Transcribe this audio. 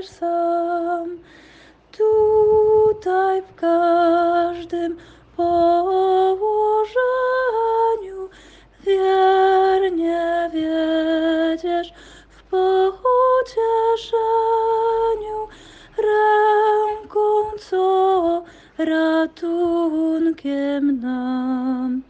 też sam. Tutaj w każdym położeniu wiernie wiedziesz w pocieszeniu ręką, co ratunkiem nam.